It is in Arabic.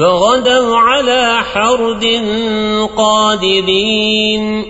فغدوا على حرد قادرين.